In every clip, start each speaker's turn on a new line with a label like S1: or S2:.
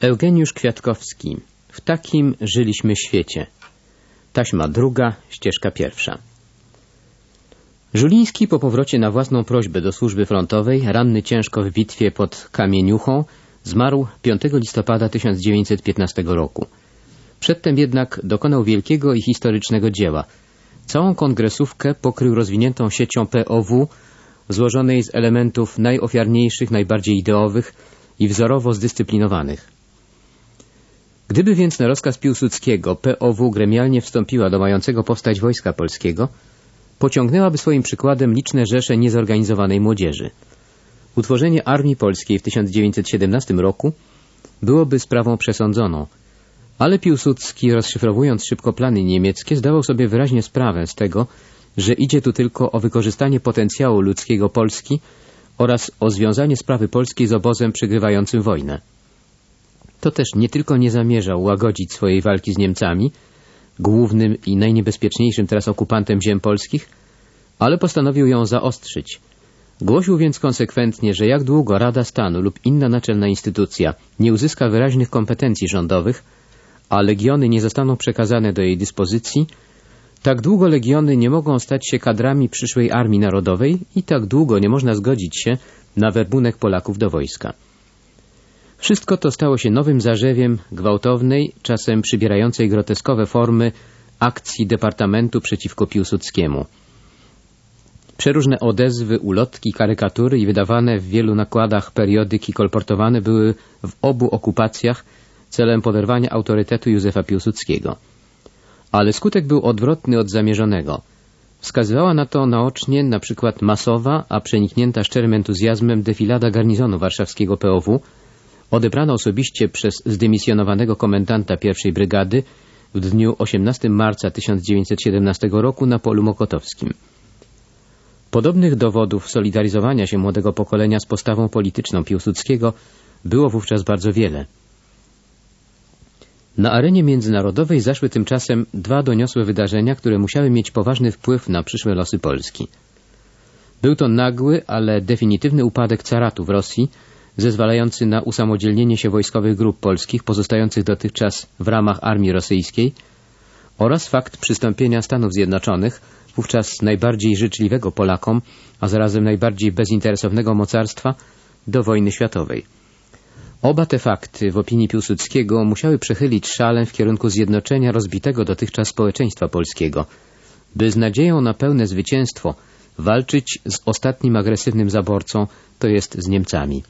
S1: Eugeniusz Kwiatkowski. W takim żyliśmy świecie. Taśma druga, ścieżka pierwsza. Żuliński po powrocie na własną prośbę do służby frontowej, ranny ciężko w bitwie pod Kamieniuchą, zmarł 5 listopada 1915 roku. Przedtem jednak dokonał wielkiego i historycznego dzieła. Całą kongresówkę pokrył rozwiniętą siecią POW, złożonej z elementów najofiarniejszych, najbardziej ideowych i wzorowo zdyscyplinowanych. Gdyby więc na rozkaz Piłsudskiego POW gremialnie wstąpiła do mającego powstać Wojska Polskiego, pociągnęłaby swoim przykładem liczne rzesze niezorganizowanej młodzieży. Utworzenie Armii Polskiej w 1917 roku byłoby sprawą przesądzoną, ale Piłsudski, rozszyfrowując szybko plany niemieckie, zdawał sobie wyraźnie sprawę z tego, że idzie tu tylko o wykorzystanie potencjału ludzkiego Polski oraz o związanie sprawy polskiej z obozem przegrywającym wojnę. To też nie tylko nie zamierzał łagodzić swojej walki z Niemcami, głównym i najniebezpieczniejszym teraz okupantem ziem polskich, ale postanowił ją zaostrzyć. Głosił więc konsekwentnie, że jak długo Rada Stanu lub inna naczelna instytucja nie uzyska wyraźnych kompetencji rządowych, a legiony nie zostaną przekazane do jej dyspozycji, tak długo legiony nie mogą stać się kadrami przyszłej Armii Narodowej i tak długo nie można zgodzić się na werbunek Polaków do wojska. Wszystko to stało się nowym zarzewiem gwałtownej, czasem przybierającej groteskowe formy akcji Departamentu przeciwko Piłsudskiemu. Przeróżne odezwy, ulotki, karykatury i wydawane w wielu nakładach periodyki kolportowane były w obu okupacjach celem poderwania autorytetu Józefa Piłsudskiego. Ale skutek był odwrotny od zamierzonego. Wskazywała na to naocznie na przykład masowa, a przeniknięta szczerym entuzjazmem defilada garnizonu warszawskiego POW, odebrana osobiście przez zdymisjonowanego komendanta pierwszej brygady w dniu 18 marca 1917 roku na polu mokotowskim. Podobnych dowodów solidaryzowania się młodego pokolenia z postawą polityczną Piłsudskiego było wówczas bardzo wiele. Na arenie międzynarodowej zaszły tymczasem dwa doniosłe wydarzenia, które musiały mieć poważny wpływ na przyszłe losy Polski. Był to nagły, ale definitywny upadek caratu w Rosji, zezwalający na usamodzielnienie się wojskowych grup polskich pozostających dotychczas w ramach armii rosyjskiej oraz fakt przystąpienia Stanów Zjednoczonych, wówczas najbardziej życzliwego Polakom, a zarazem najbardziej bezinteresownego mocarstwa, do wojny światowej. Oba te fakty w opinii Piłsudskiego musiały przechylić szalę w kierunku zjednoczenia rozbitego dotychczas społeczeństwa polskiego, by z nadzieją na pełne zwycięstwo walczyć z ostatnim agresywnym zaborcą, to jest z Niemcami.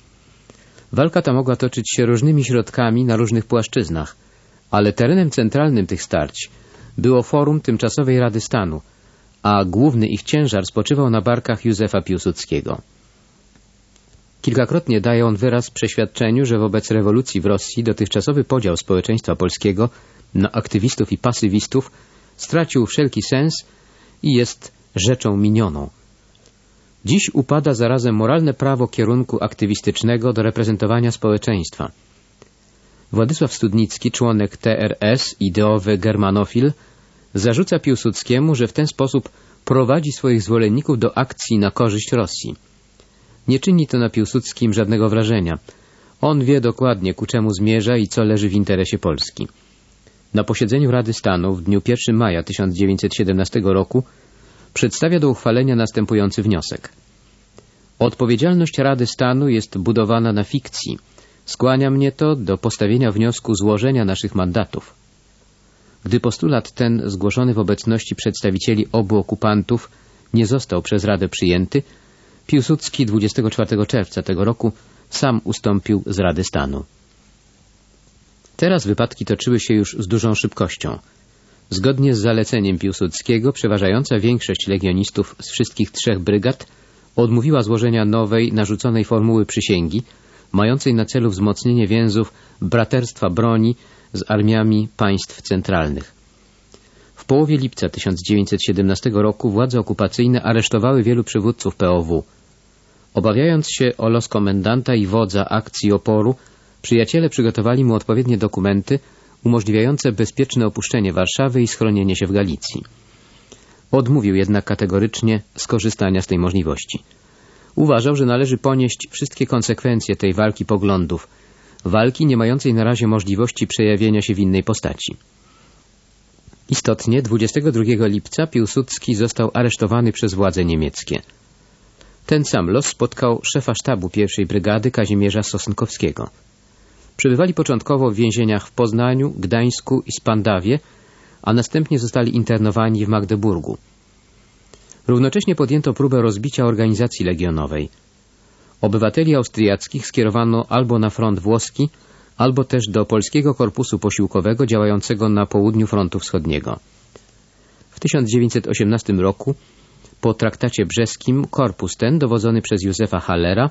S1: Walka ta mogła toczyć się różnymi środkami na różnych płaszczyznach, ale terenem centralnym tych starć było forum tymczasowej Rady Stanu, a główny ich ciężar spoczywał na barkach Józefa Piłsudskiego. Kilkakrotnie daje on wyraz przeświadczeniu, że wobec rewolucji w Rosji dotychczasowy podział społeczeństwa polskiego na aktywistów i pasywistów stracił wszelki sens i jest rzeczą minioną. Dziś upada zarazem moralne prawo kierunku aktywistycznego do reprezentowania społeczeństwa. Władysław Studnicki, członek TRS, ideowy germanofil, zarzuca Piłsudskiemu, że w ten sposób prowadzi swoich zwolenników do akcji na korzyść Rosji. Nie czyni to na Piłsudskim żadnego wrażenia. On wie dokładnie, ku czemu zmierza i co leży w interesie Polski. Na posiedzeniu Rady Stanu w dniu 1 maja 1917 roku przedstawia do uchwalenia następujący wniosek. Odpowiedzialność Rady Stanu jest budowana na fikcji. Skłania mnie to do postawienia wniosku złożenia naszych mandatów. Gdy postulat ten zgłoszony w obecności przedstawicieli obu okupantów nie został przez Radę przyjęty, Piłsudski 24 czerwca tego roku sam ustąpił z Rady Stanu. Teraz wypadki toczyły się już z dużą szybkością. Zgodnie z zaleceniem Piłsudskiego przeważająca większość legionistów z wszystkich trzech brygad odmówiła złożenia nowej, narzuconej formuły przysięgi, mającej na celu wzmocnienie więzów braterstwa broni z armiami państw centralnych. W połowie lipca 1917 roku władze okupacyjne aresztowały wielu przywódców POW. Obawiając się o los komendanta i wodza akcji oporu, przyjaciele przygotowali mu odpowiednie dokumenty umożliwiające bezpieczne opuszczenie Warszawy i schronienie się w Galicji. Odmówił jednak kategorycznie skorzystania z tej możliwości. Uważał, że należy ponieść wszystkie konsekwencje tej walki poglądów, walki nie mającej na razie możliwości przejawienia się w innej postaci. Istotnie 22 lipca Piłsudski został aresztowany przez władze niemieckie. Ten sam los spotkał szefa sztabu pierwszej brygady Kazimierza Sosnkowskiego. Przebywali początkowo w więzieniach w Poznaniu, Gdańsku i Spandawie, a następnie zostali internowani w Magdeburgu. Równocześnie podjęto próbę rozbicia organizacji legionowej. Obywateli austriackich skierowano albo na front włoski, albo też do Polskiego Korpusu Posiłkowego działającego na południu frontu wschodniego. W 1918 roku po traktacie brzeskim korpus ten, dowodzony przez Józefa Hallera,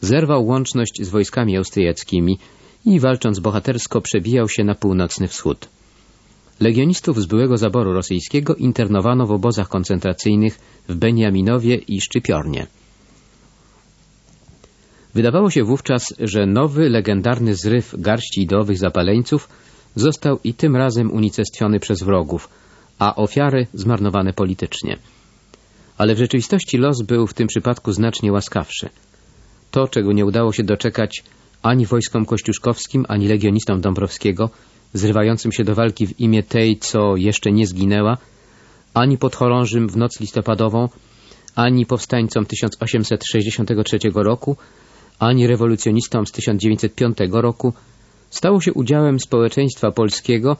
S1: zerwał łączność z wojskami austriackimi i walcząc bohatersko przebijał się na północny wschód. Legionistów z byłego zaboru rosyjskiego internowano w obozach koncentracyjnych w Beniaminowie i Szczypiornie. Wydawało się wówczas, że nowy, legendarny zryw garści ideowych zapaleńców został i tym razem unicestwiony przez wrogów, a ofiary zmarnowane politycznie. Ale w rzeczywistości los był w tym przypadku znacznie łaskawszy. To, czego nie udało się doczekać ani wojskom kościuszkowskim, ani legionistom Dąbrowskiego, zrywającym się do walki w imię tej, co jeszcze nie zginęła, ani podchorążym w noc listopadową, ani powstańcom 1863 roku, ani rewolucjonistom z 1905 roku, stało się udziałem społeczeństwa polskiego,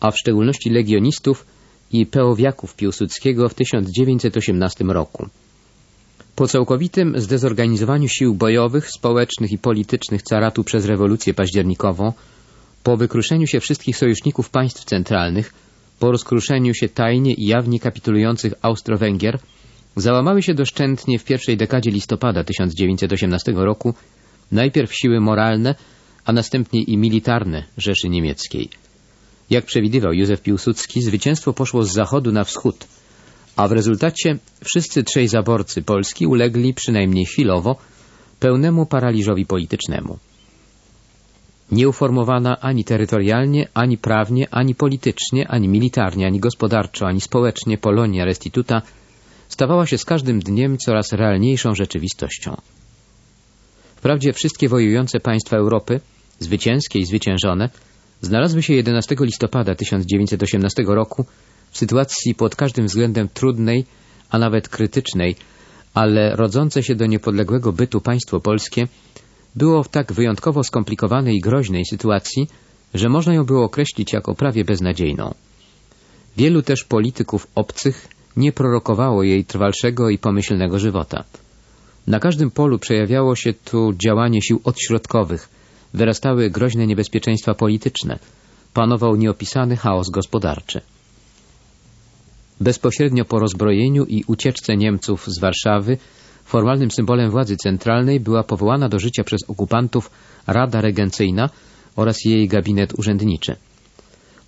S1: a w szczególności legionistów i peowiaków Piłsudskiego w 1918 roku. Po całkowitym zdezorganizowaniu sił bojowych, społecznych i politycznych caratu przez rewolucję październikową, po wykruszeniu się wszystkich sojuszników państw centralnych, po rozkruszeniu się tajnie i jawnie kapitulujących Austro-Węgier, załamały się doszczętnie w pierwszej dekadzie listopada 1918 roku najpierw siły moralne, a następnie i militarne Rzeszy Niemieckiej. Jak przewidywał Józef Piłsudski, zwycięstwo poszło z zachodu na wschód, a w rezultacie wszyscy trzej zaborcy Polski ulegli, przynajmniej chwilowo, pełnemu paraliżowi politycznemu. Nieuformowana ani terytorialnie, ani prawnie, ani politycznie, ani militarnie, ani gospodarczo, ani społecznie Polonia Restituta stawała się z każdym dniem coraz realniejszą rzeczywistością. Wprawdzie wszystkie wojujące państwa Europy, zwycięskie i zwyciężone, znalazły się 11 listopada 1918 roku w sytuacji pod każdym względem trudnej, a nawet krytycznej, ale rodzące się do niepodległego bytu państwo polskie było w tak wyjątkowo skomplikowanej i groźnej sytuacji, że można ją było określić jako prawie beznadziejną. Wielu też polityków obcych nie prorokowało jej trwalszego i pomyślnego żywota. Na każdym polu przejawiało się tu działanie sił odśrodkowych, wyrastały groźne niebezpieczeństwa polityczne, panował nieopisany chaos gospodarczy. Bezpośrednio po rozbrojeniu i ucieczce Niemców z Warszawy formalnym symbolem władzy centralnej była powołana do życia przez okupantów Rada Regencyjna oraz jej gabinet urzędniczy.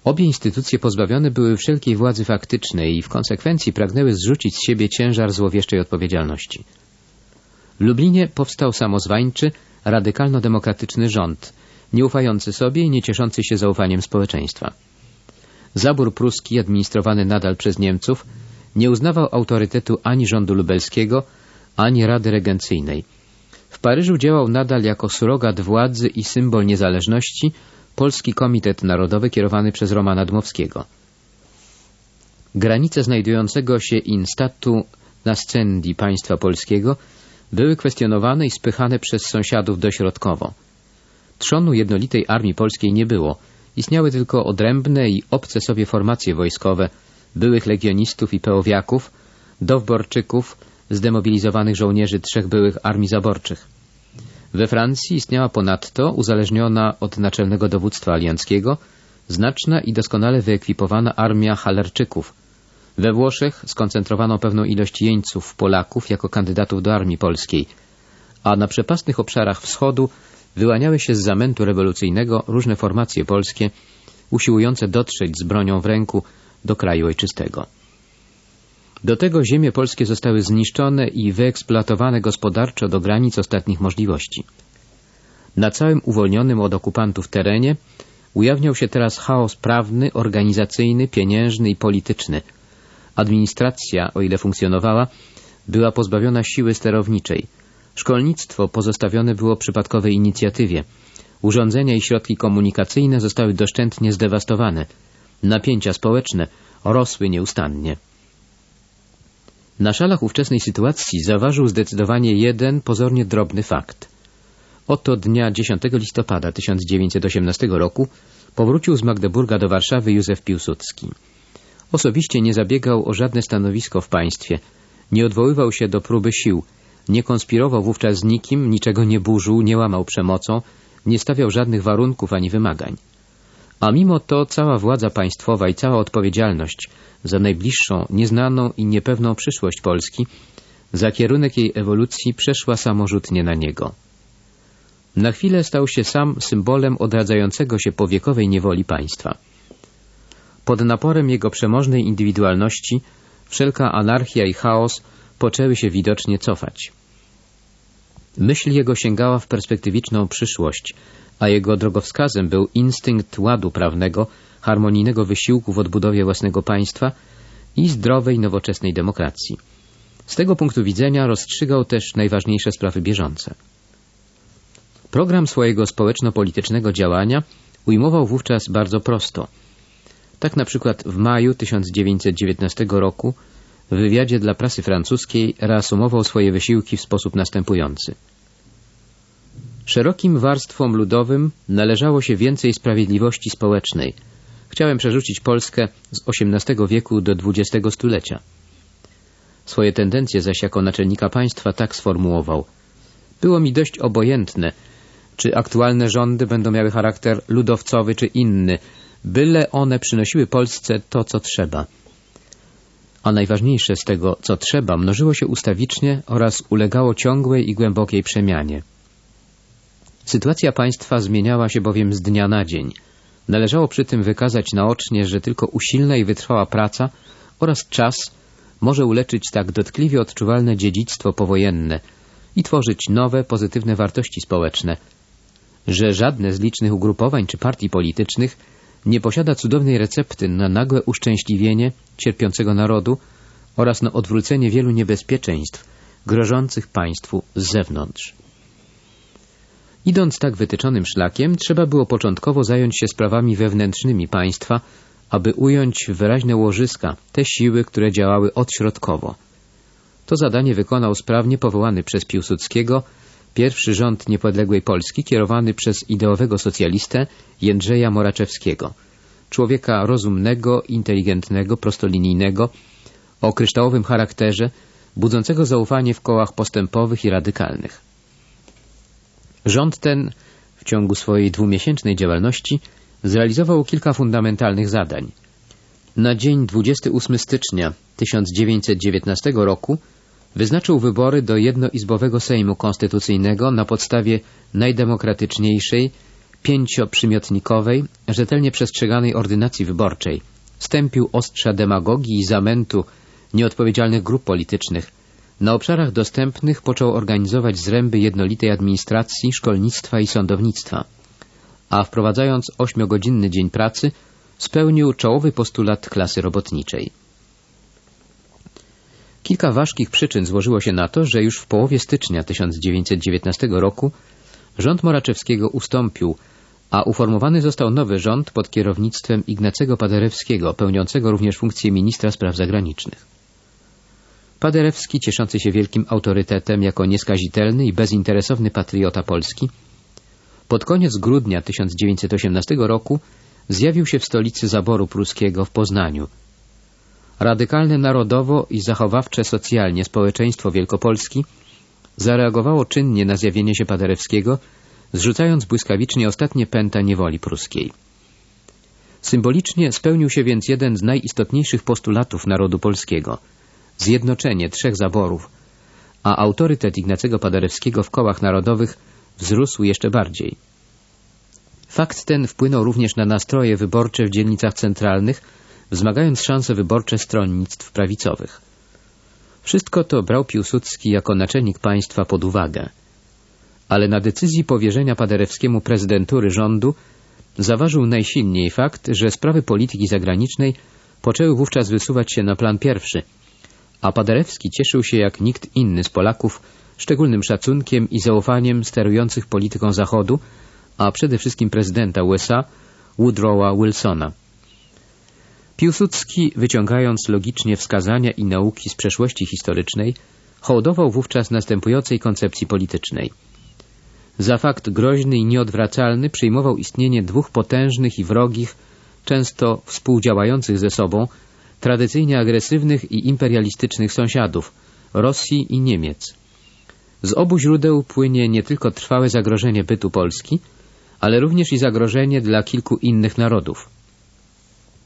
S1: Obie instytucje pozbawione były wszelkiej władzy faktycznej i w konsekwencji pragnęły zrzucić z siebie ciężar złowieszczej odpowiedzialności. W Lublinie powstał samozwańczy, radykalno-demokratyczny rząd, nieufający sobie i nie cieszący się zaufaniem społeczeństwa. Zabór pruski, administrowany nadal przez Niemców, nie uznawał autorytetu ani rządu lubelskiego, ani Rady Regencyjnej. W Paryżu działał nadal jako surogat władzy i symbol niezależności Polski Komitet Narodowy kierowany przez Romana Dmowskiego. Granice znajdującego się in statu nascendi państwa polskiego były kwestionowane i spychane przez sąsiadów dośrodkowo. Trzonu jednolitej armii polskiej nie było. Istniały tylko odrębne i obce sobie formacje wojskowe byłych legionistów i peowiaków, dowborczyków, zdemobilizowanych żołnierzy trzech byłych armii zaborczych. We Francji istniała ponadto, uzależniona od naczelnego dowództwa alianckiego, znaczna i doskonale wyekwipowana armia halerczyków. We Włoszech skoncentrowano pewną ilość jeńców Polaków jako kandydatów do armii polskiej, a na przepastnych obszarach wschodu wyłaniały się z zamętu rewolucyjnego różne formacje polskie, usiłujące dotrzeć z bronią w ręku do kraju ojczystego. Do tego ziemie polskie zostały zniszczone i wyeksploatowane gospodarczo do granic ostatnich możliwości. Na całym uwolnionym od okupantów terenie ujawniał się teraz chaos prawny, organizacyjny, pieniężny i polityczny. Administracja, o ile funkcjonowała, była pozbawiona siły sterowniczej. Szkolnictwo pozostawione było przypadkowej inicjatywie. Urządzenia i środki komunikacyjne zostały doszczętnie zdewastowane. Napięcia społeczne rosły nieustannie. Na szalach ówczesnej sytuacji zaważył zdecydowanie jeden pozornie drobny fakt. Oto dnia 10 listopada 1918 roku powrócił z Magdeburga do Warszawy Józef Piłsudski. Osobiście nie zabiegał o żadne stanowisko w państwie, nie odwoływał się do próby sił, nie konspirował wówczas z nikim, niczego nie burzył, nie łamał przemocą, nie stawiał żadnych warunków ani wymagań. A mimo to cała władza państwowa i cała odpowiedzialność za najbliższą, nieznaną i niepewną przyszłość Polski, za kierunek jej ewolucji przeszła samorzutnie na niego. Na chwilę stał się sam symbolem odradzającego się po wiekowej niewoli państwa. Pod naporem jego przemożnej indywidualności wszelka anarchia i chaos poczęły się widocznie cofać. Myśl jego sięgała w perspektywiczną przyszłość, a jego drogowskazem był instynkt ładu prawnego, harmonijnego wysiłku w odbudowie własnego państwa i zdrowej, nowoczesnej demokracji. Z tego punktu widzenia rozstrzygał też najważniejsze sprawy bieżące. Program swojego społeczno-politycznego działania ujmował wówczas bardzo prosto. Tak na przykład w maju 1919 roku w wywiadzie dla prasy francuskiej reasumował swoje wysiłki w sposób następujący. Szerokim warstwom ludowym należało się więcej sprawiedliwości społecznej. Chciałem przerzucić Polskę z XVIII wieku do XX stulecia. Swoje tendencje zaś jako naczelnika państwa tak sformułował. Było mi dość obojętne, czy aktualne rządy będą miały charakter ludowcowy czy inny, byle one przynosiły Polsce to, co trzeba. A najważniejsze z tego, co trzeba, mnożyło się ustawicznie oraz ulegało ciągłej i głębokiej przemianie. Sytuacja państwa zmieniała się bowiem z dnia na dzień. Należało przy tym wykazać naocznie, że tylko usilna i wytrwała praca oraz czas może uleczyć tak dotkliwie odczuwalne dziedzictwo powojenne i tworzyć nowe, pozytywne wartości społeczne, że żadne z licznych ugrupowań czy partii politycznych nie posiada cudownej recepty na nagłe uszczęśliwienie cierpiącego narodu oraz na odwrócenie wielu niebezpieczeństw grożących państwu z zewnątrz. Idąc tak wytyczonym szlakiem, trzeba było początkowo zająć się sprawami wewnętrznymi państwa, aby ująć wyraźne łożyska te siły, które działały odśrodkowo. To zadanie wykonał sprawnie powołany przez Piłsudskiego pierwszy rząd niepodległej Polski kierowany przez ideowego socjalistę Jędrzeja Moraczewskiego, człowieka rozumnego, inteligentnego, prostolinijnego, o kryształowym charakterze, budzącego zaufanie w kołach postępowych i radykalnych. Rząd ten w ciągu swojej dwumiesięcznej działalności zrealizował kilka fundamentalnych zadań. Na dzień 28 stycznia 1919 roku wyznaczył wybory do jednoizbowego Sejmu Konstytucyjnego na podstawie najdemokratyczniejszej, pięcioprzymiotnikowej, rzetelnie przestrzeganej ordynacji wyborczej. Stępił ostrza demagogii i zamętu nieodpowiedzialnych grup politycznych. Na obszarach dostępnych począł organizować zręby jednolitej administracji, szkolnictwa i sądownictwa. A wprowadzając ośmiogodzinny dzień pracy, spełnił czołowy postulat klasy robotniczej. Kilka ważkich przyczyn złożyło się na to, że już w połowie stycznia 1919 roku rząd Moraczewskiego ustąpił, a uformowany został nowy rząd pod kierownictwem Ignacego Paderewskiego, pełniącego również funkcję ministra spraw zagranicznych. Paderewski, cieszący się wielkim autorytetem jako nieskazitelny i bezinteresowny patriota Polski, pod koniec grudnia 1918 roku zjawił się w stolicy zaboru pruskiego w Poznaniu – Radykalne narodowo i zachowawcze socjalnie społeczeństwo Wielkopolski zareagowało czynnie na zjawienie się Paderewskiego, zrzucając błyskawicznie ostatnie pęta niewoli pruskiej. Symbolicznie spełnił się więc jeden z najistotniejszych postulatów narodu polskiego – zjednoczenie trzech zaborów, a autorytet Ignacego Paderewskiego w kołach narodowych wzrósł jeszcze bardziej. Fakt ten wpłynął również na nastroje wyborcze w dzielnicach centralnych, wzmagając szanse wyborcze stronnictw prawicowych. Wszystko to brał Piłsudski jako naczelnik państwa pod uwagę. Ale na decyzji powierzenia Paderewskiemu prezydentury rządu zaważył najsilniej fakt, że sprawy polityki zagranicznej poczęły wówczas wysuwać się na plan pierwszy, a Paderewski cieszył się jak nikt inny z Polaków szczególnym szacunkiem i zaufaniem sterujących polityką Zachodu, a przede wszystkim prezydenta USA Woodrowa Wilsona. Piłsudski, wyciągając logicznie wskazania i nauki z przeszłości historycznej, hołdował wówczas następującej koncepcji politycznej. Za fakt groźny i nieodwracalny przyjmował istnienie dwóch potężnych i wrogich, często współdziałających ze sobą, tradycyjnie agresywnych i imperialistycznych sąsiadów Rosji i Niemiec. Z obu źródeł płynie nie tylko trwałe zagrożenie bytu Polski, ale również i zagrożenie dla kilku innych narodów.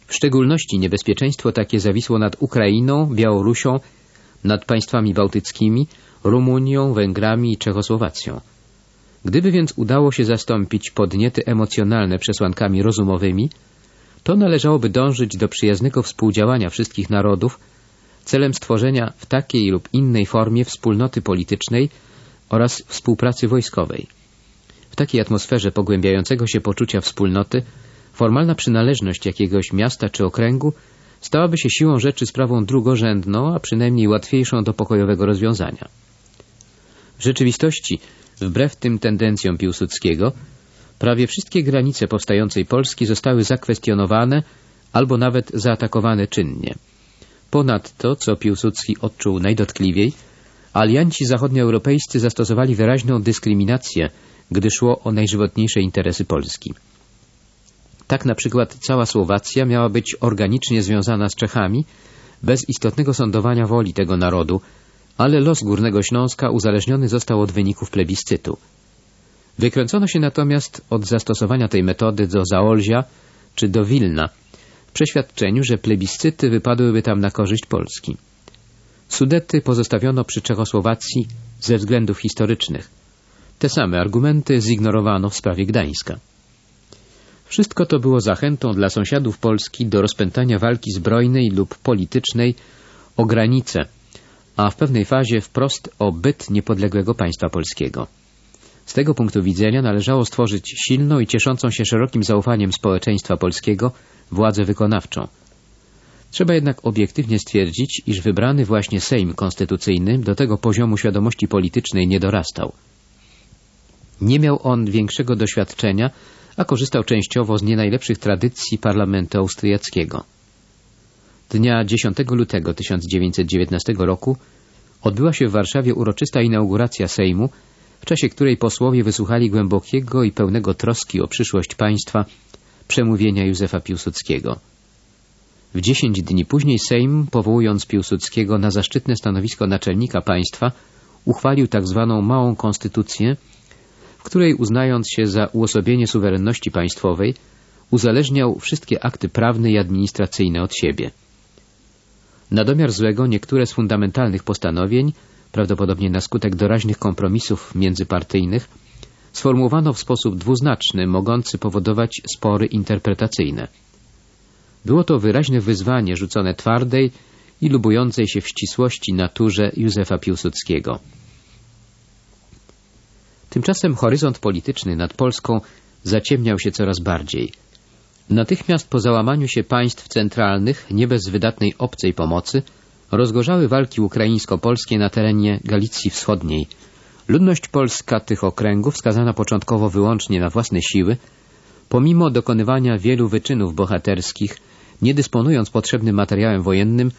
S1: W szczególności niebezpieczeństwo takie zawisło nad Ukrainą, Białorusią, nad państwami bałtyckimi, Rumunią, Węgrami i Czechosłowacją. Gdyby więc udało się zastąpić podniety emocjonalne przesłankami rozumowymi, to należałoby dążyć do przyjaznego współdziałania wszystkich narodów celem stworzenia w takiej lub innej formie wspólnoty politycznej oraz współpracy wojskowej. W takiej atmosferze pogłębiającego się poczucia wspólnoty formalna przynależność jakiegoś miasta czy okręgu stałaby się siłą rzeczy sprawą drugorzędną, a przynajmniej łatwiejszą do pokojowego rozwiązania. W rzeczywistości, wbrew tym tendencjom Piłsudskiego, prawie wszystkie granice powstającej Polski zostały zakwestionowane albo nawet zaatakowane czynnie. Ponadto, co Piłsudski odczuł najdotkliwiej, alianci zachodnioeuropejscy zastosowali wyraźną dyskryminację, gdy szło o najżywotniejsze interesy Polski. Tak na przykład cała Słowacja miała być organicznie związana z Czechami, bez istotnego sądowania woli tego narodu, ale los Górnego Śląska uzależniony został od wyników plebiscytu. Wykręcono się natomiast od zastosowania tej metody do Zaolzia czy do Wilna, w przeświadczeniu, że plebiscyty wypadłyby tam na korzyść Polski. Sudety pozostawiono przy Czechosłowacji ze względów historycznych. Te same argumenty zignorowano w sprawie Gdańska. Wszystko to było zachętą dla sąsiadów Polski do rozpętania walki zbrojnej lub politycznej o granice, a w pewnej fazie wprost o byt niepodległego państwa polskiego. Z tego punktu widzenia należało stworzyć silną i cieszącą się szerokim zaufaniem społeczeństwa polskiego władzę wykonawczą. Trzeba jednak obiektywnie stwierdzić, iż wybrany właśnie Sejm Konstytucyjny do tego poziomu świadomości politycznej nie dorastał. Nie miał on większego doświadczenia, a korzystał częściowo z nie najlepszych tradycji parlamentu austriackiego. Dnia 10 lutego 1919 roku odbyła się w Warszawie uroczysta inauguracja Sejmu, w czasie której posłowie wysłuchali głębokiego i pełnego troski o przyszłość państwa przemówienia Józefa Piłsudskiego. W dziesięć dni później Sejm, powołując Piłsudskiego na zaszczytne stanowisko naczelnika państwa, uchwalił tak zwaną Małą Konstytucję, której uznając się za uosobienie suwerenności państwowej, uzależniał wszystkie akty prawne i administracyjne od siebie. Na domiar złego niektóre z fundamentalnych postanowień, prawdopodobnie na skutek doraźnych kompromisów międzypartyjnych, sformułowano w sposób dwuznaczny, mogący powodować spory interpretacyjne. Było to wyraźne wyzwanie rzucone twardej i lubującej się w ścisłości naturze Józefa Piłsudskiego. Tymczasem horyzont polityczny nad Polską zaciemniał się coraz bardziej. Natychmiast po załamaniu się państw centralnych, nie bez wydatnej obcej pomocy, rozgorzały walki ukraińsko-polskie na terenie Galicji Wschodniej. Ludność polska tych okręgów, skazana początkowo wyłącznie na własne siły, pomimo dokonywania wielu wyczynów bohaterskich, nie dysponując potrzebnym materiałem wojennym,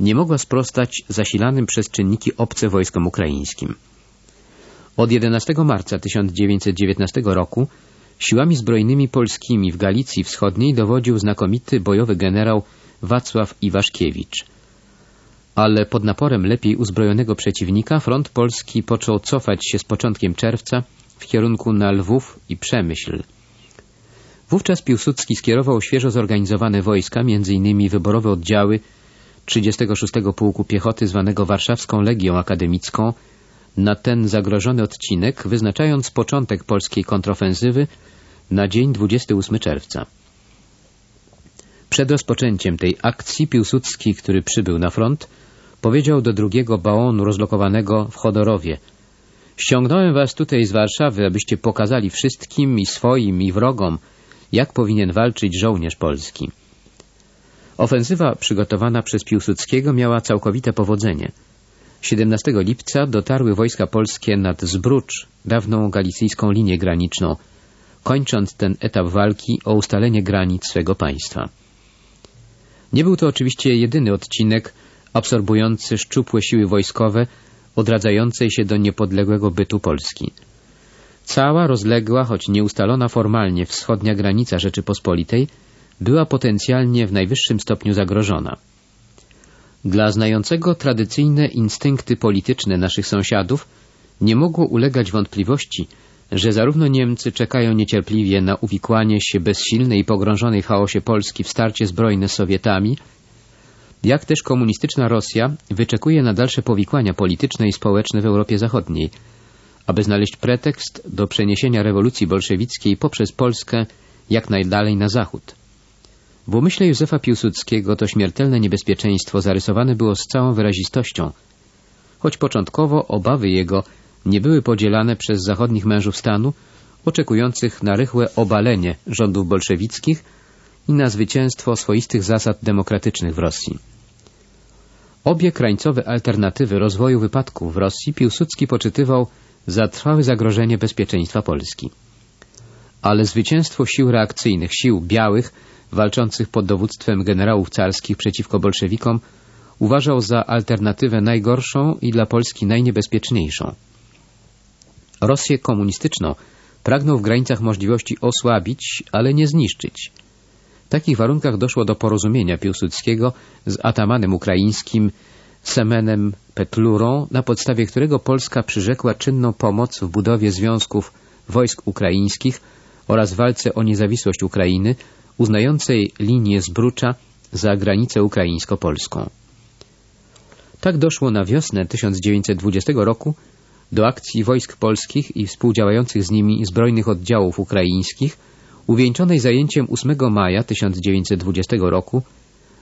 S1: nie mogła sprostać zasilanym przez czynniki obce wojskom ukraińskim. Od 11 marca 1919 roku siłami zbrojnymi polskimi w Galicji Wschodniej dowodził znakomity bojowy generał Wacław Iwaszkiewicz. Ale pod naporem lepiej uzbrojonego przeciwnika front polski począł cofać się z początkiem czerwca w kierunku na Lwów i Przemyśl. Wówczas Piłsudski skierował świeżo zorganizowane wojska, m.in. wyborowe oddziały 36 Pułku Piechoty zwanego Warszawską Legią Akademicką na ten zagrożony odcinek, wyznaczając początek polskiej kontrofensywy na dzień 28 czerwca. Przed rozpoczęciem tej akcji Piłsudski, który przybył na front, powiedział do drugiego bałonu rozlokowanego w Chodorowie Ściągnąłem was tutaj z Warszawy, abyście pokazali wszystkim i swoim i wrogom, jak powinien walczyć żołnierz polski. Ofensywa przygotowana przez Piłsudskiego miała całkowite powodzenie. 17 lipca dotarły wojska polskie nad Zbrucz, dawną galicyjską linię graniczną, kończąc ten etap walki o ustalenie granic swego państwa. Nie był to oczywiście jedyny odcinek absorbujący szczupłe siły wojskowe odradzającej się do niepodległego bytu Polski. Cała rozległa, choć nieustalona formalnie wschodnia granica Rzeczypospolitej była potencjalnie w najwyższym stopniu zagrożona. Dla znającego tradycyjne instynkty polityczne naszych sąsiadów nie mogło ulegać wątpliwości, że zarówno Niemcy czekają niecierpliwie na uwikłanie się bezsilnej i pogrążonej w chaosie Polski w starcie zbrojne z Sowietami, jak też komunistyczna Rosja wyczekuje na dalsze powikłania polityczne i społeczne w Europie Zachodniej, aby znaleźć pretekst do przeniesienia rewolucji bolszewickiej poprzez Polskę jak najdalej na zachód. W umyśle Józefa Piłsudskiego to śmiertelne niebezpieczeństwo zarysowane było z całą wyrazistością, choć początkowo obawy jego nie były podzielane przez zachodnich mężów stanu, oczekujących na rychłe obalenie rządów bolszewickich i na zwycięstwo swoistych zasad demokratycznych w Rosji. Obie krańcowe alternatywy rozwoju wypadków w Rosji Piłsudski poczytywał za trwałe zagrożenie bezpieczeństwa Polski. Ale zwycięstwo sił reakcyjnych, sił białych, walczących pod dowództwem generałów carskich przeciwko bolszewikom, uważał za alternatywę najgorszą i dla Polski najniebezpieczniejszą. Rosję komunistyczną pragnął w granicach możliwości osłabić, ale nie zniszczyć. W takich warunkach doszło do porozumienia Piłsudskiego z atamanem ukraińskim Semenem Petlurą, na podstawie którego Polska przyrzekła czynną pomoc w budowie związków wojsk ukraińskich oraz walce o niezawisłość Ukrainy, uznającej linię Zbrucza za granicę ukraińsko-polską. Tak doszło na wiosnę 1920 roku do akcji wojsk polskich i współdziałających z nimi zbrojnych oddziałów ukraińskich, uwieńczonej zajęciem 8 maja 1920 roku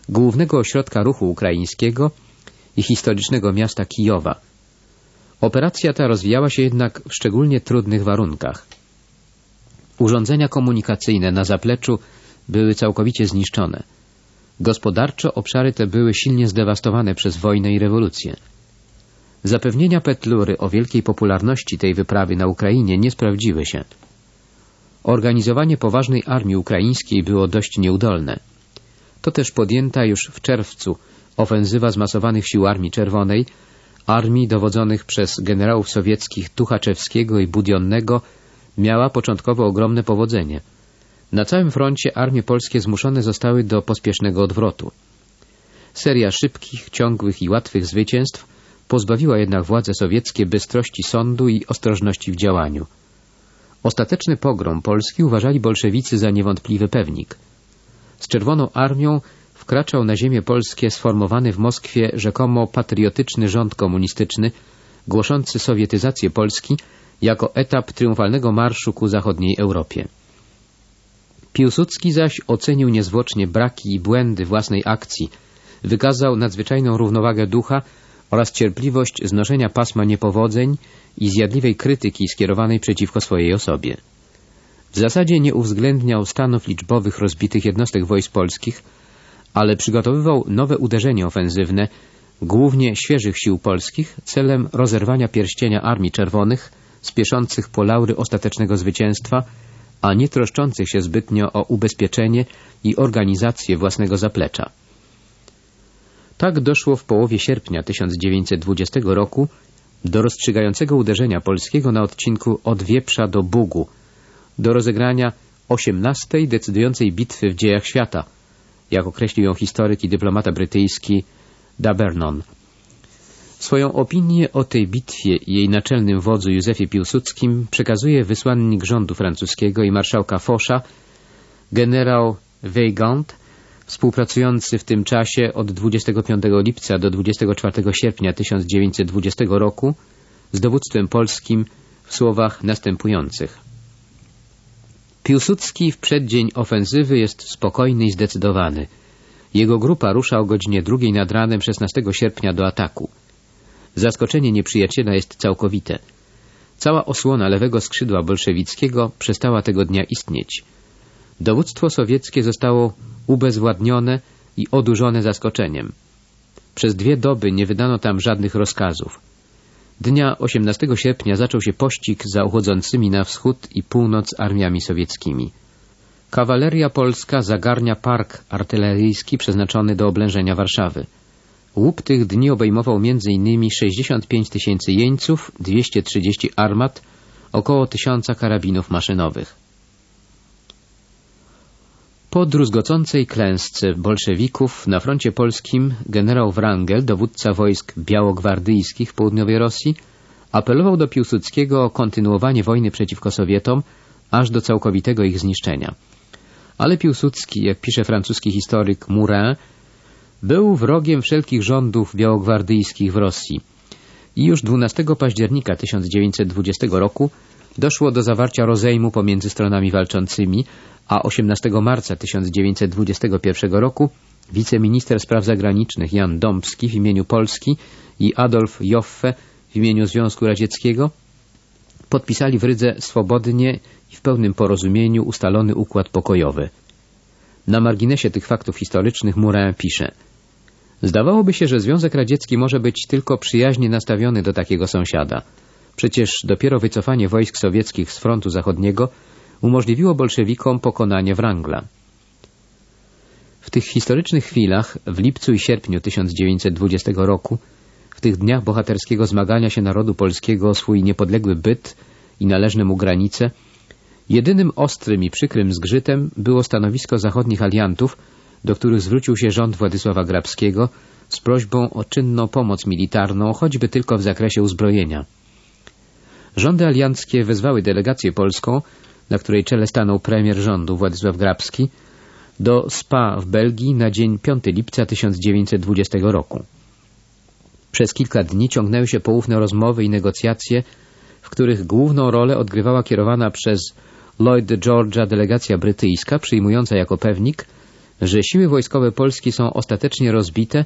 S1: głównego ośrodka ruchu ukraińskiego i historycznego miasta Kijowa. Operacja ta rozwijała się jednak w szczególnie trudnych warunkach. Urządzenia komunikacyjne na zapleczu były całkowicie zniszczone. Gospodarczo obszary te były silnie zdewastowane przez wojnę i rewolucję. Zapewnienia Petlury o wielkiej popularności tej wyprawy na Ukrainie nie sprawdziły się. Organizowanie poważnej armii ukraińskiej było dość nieudolne. To też podjęta już w czerwcu ofensywa zmasowanych sił Armii Czerwonej, armii dowodzonych przez generałów sowieckich Tuchaczewskiego i Budionnego miała początkowo ogromne powodzenie. Na całym froncie armie polskie zmuszone zostały do pospiesznego odwrotu. Seria szybkich, ciągłych i łatwych zwycięstw pozbawiła jednak władze sowieckie bystrości sądu i ostrożności w działaniu. Ostateczny pogrom Polski uważali bolszewicy za niewątpliwy pewnik. Z Czerwoną Armią wkraczał na ziemię polskie sformowany w Moskwie rzekomo patriotyczny rząd komunistyczny, głoszący sowietyzację Polski jako etap triumfalnego marszu ku zachodniej Europie. Piłsudski zaś ocenił niezwłocznie braki i błędy własnej akcji, wykazał nadzwyczajną równowagę ducha oraz cierpliwość znoszenia pasma niepowodzeń i zjadliwej krytyki skierowanej przeciwko swojej osobie. W zasadzie nie uwzględniał stanów liczbowych rozbitych jednostek wojsk polskich, ale przygotowywał nowe uderzenie ofensywne, głównie świeżych sił polskich, celem rozerwania pierścienia Armii Czerwonych, spieszących po laury ostatecznego zwycięstwa, a nie troszczących się zbytnio o ubezpieczenie i organizację własnego zaplecza. Tak doszło w połowie sierpnia 1920 roku do rozstrzygającego uderzenia polskiego na odcinku od Wieprza do Bugu, do rozegrania osiemnastej decydującej bitwy w dziejach świata, jak określił ją historyk i dyplomata brytyjski Dabernon. Swoją opinię o tej bitwie i jej naczelnym wodzu Józefie Piłsudskim przekazuje wysłannik rządu francuskiego i marszałka Fosza, generał Weygand, współpracujący w tym czasie od 25 lipca do 24 sierpnia 1920 roku z dowództwem polskim w słowach następujących. Piłsudski w przeddzień ofensywy jest spokojny i zdecydowany. Jego grupa rusza o godzinie drugiej nad ranem 16 sierpnia do ataku. Zaskoczenie nieprzyjaciela jest całkowite. Cała osłona lewego skrzydła bolszewickiego przestała tego dnia istnieć. Dowództwo sowieckie zostało ubezwładnione i odurzone zaskoczeniem. Przez dwie doby nie wydano tam żadnych rozkazów. Dnia 18 sierpnia zaczął się pościg za uchodzącymi na wschód i północ armiami sowieckimi. Kawaleria polska zagarnia park artyleryjski przeznaczony do oblężenia Warszawy. Łup tych dni obejmował m.in. 65 tysięcy jeńców, 230 armat, około tysiąca karabinów maszynowych. Po druzgocącej klęsce bolszewików na froncie polskim generał Wrangel, dowódca wojsk białogwardyjskich w południowej Rosji, apelował do Piłsudskiego o kontynuowanie wojny przeciwko Sowietom aż do całkowitego ich zniszczenia. Ale Piłsudski, jak pisze francuski historyk Mourin, był wrogiem wszelkich rządów białogwardyjskich w Rosji. I już 12 października 1920 roku doszło do zawarcia rozejmu pomiędzy stronami walczącymi, a 18 marca 1921 roku wiceminister spraw zagranicznych Jan Dąbski w imieniu Polski i Adolf Joffe w imieniu Związku Radzieckiego podpisali w Rydze swobodnie i w pełnym porozumieniu ustalony układ pokojowy. Na marginesie tych faktów historycznych Murin pisze Zdawałoby się, że Związek Radziecki może być tylko przyjaźnie nastawiony do takiego sąsiada. Przecież dopiero wycofanie wojsk sowieckich z frontu zachodniego umożliwiło bolszewikom pokonanie Wrangla. W tych historycznych chwilach, w lipcu i sierpniu 1920 roku, w tych dniach bohaterskiego zmagania się narodu polskiego o swój niepodległy byt i należne mu granice, jedynym ostrym i przykrym zgrzytem było stanowisko zachodnich aliantów, do których zwrócił się rząd Władysława Grabskiego z prośbą o czynną pomoc militarną, choćby tylko w zakresie uzbrojenia. Rządy alianckie wezwały delegację polską, na której czele stanął premier rządu Władysław Grabski, do SPA w Belgii na dzień 5 lipca 1920 roku. Przez kilka dni ciągnęły się poufne rozmowy i negocjacje, w których główną rolę odgrywała kierowana przez Lloyd George'a delegacja brytyjska, przyjmująca jako pewnik, że siły wojskowe Polski są ostatecznie rozbite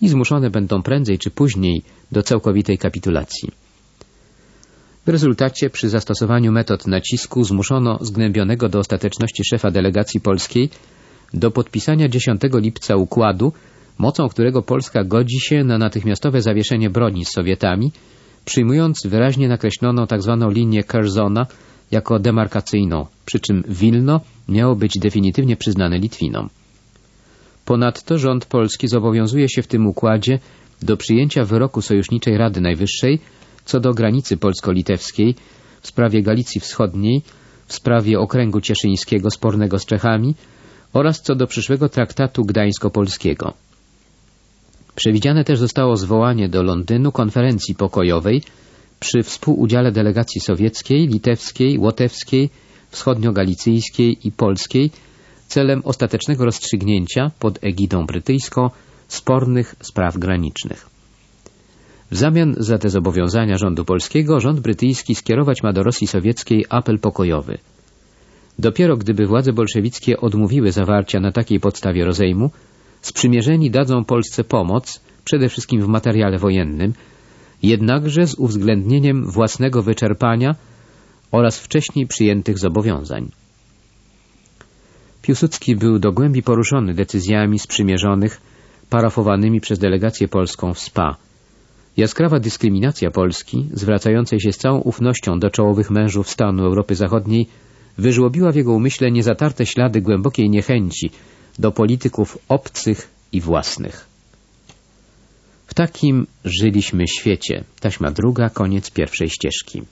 S1: i zmuszone będą prędzej czy później do całkowitej kapitulacji. W rezultacie przy zastosowaniu metod nacisku zmuszono zgnębionego do ostateczności szefa delegacji polskiej do podpisania 10 lipca układu, mocą którego Polska godzi się na natychmiastowe zawieszenie broni z Sowietami, przyjmując wyraźnie nakreśloną tzw. Tak linię Curzona jako demarkacyjną, przy czym Wilno miało być definitywnie przyznane Litwinom. Ponadto rząd polski zobowiązuje się w tym układzie do przyjęcia wyroku Sojuszniczej Rady Najwyższej co do granicy polsko-litewskiej, w sprawie Galicji Wschodniej, w sprawie okręgu cieszyńskiego spornego z Czechami oraz co do przyszłego traktatu gdańsko-polskiego. Przewidziane też zostało zwołanie do Londynu konferencji pokojowej przy współudziale delegacji sowieckiej, litewskiej, łotewskiej, wschodnio-galicyjskiej i polskiej celem ostatecznego rozstrzygnięcia pod egidą brytyjską spornych spraw granicznych. W zamian za te zobowiązania rządu polskiego rząd brytyjski skierować ma do Rosji sowieckiej apel pokojowy. Dopiero gdyby władze bolszewickie odmówiły zawarcia na takiej podstawie rozejmu, sprzymierzeni dadzą Polsce pomoc, przede wszystkim w materiale wojennym, jednakże z uwzględnieniem własnego wyczerpania oraz wcześniej przyjętych zobowiązań. Piłsudski był do głębi poruszony decyzjami sprzymierzonych parafowanymi przez delegację polską w SPA – Jaskrawa dyskryminacja Polski, zwracającej się z całą ufnością do czołowych mężów stanu Europy Zachodniej, wyżłobiła w jego umyśle niezatarte ślady głębokiej niechęci do polityków obcych i własnych. W takim żyliśmy świecie. Taśma druga, koniec pierwszej ścieżki.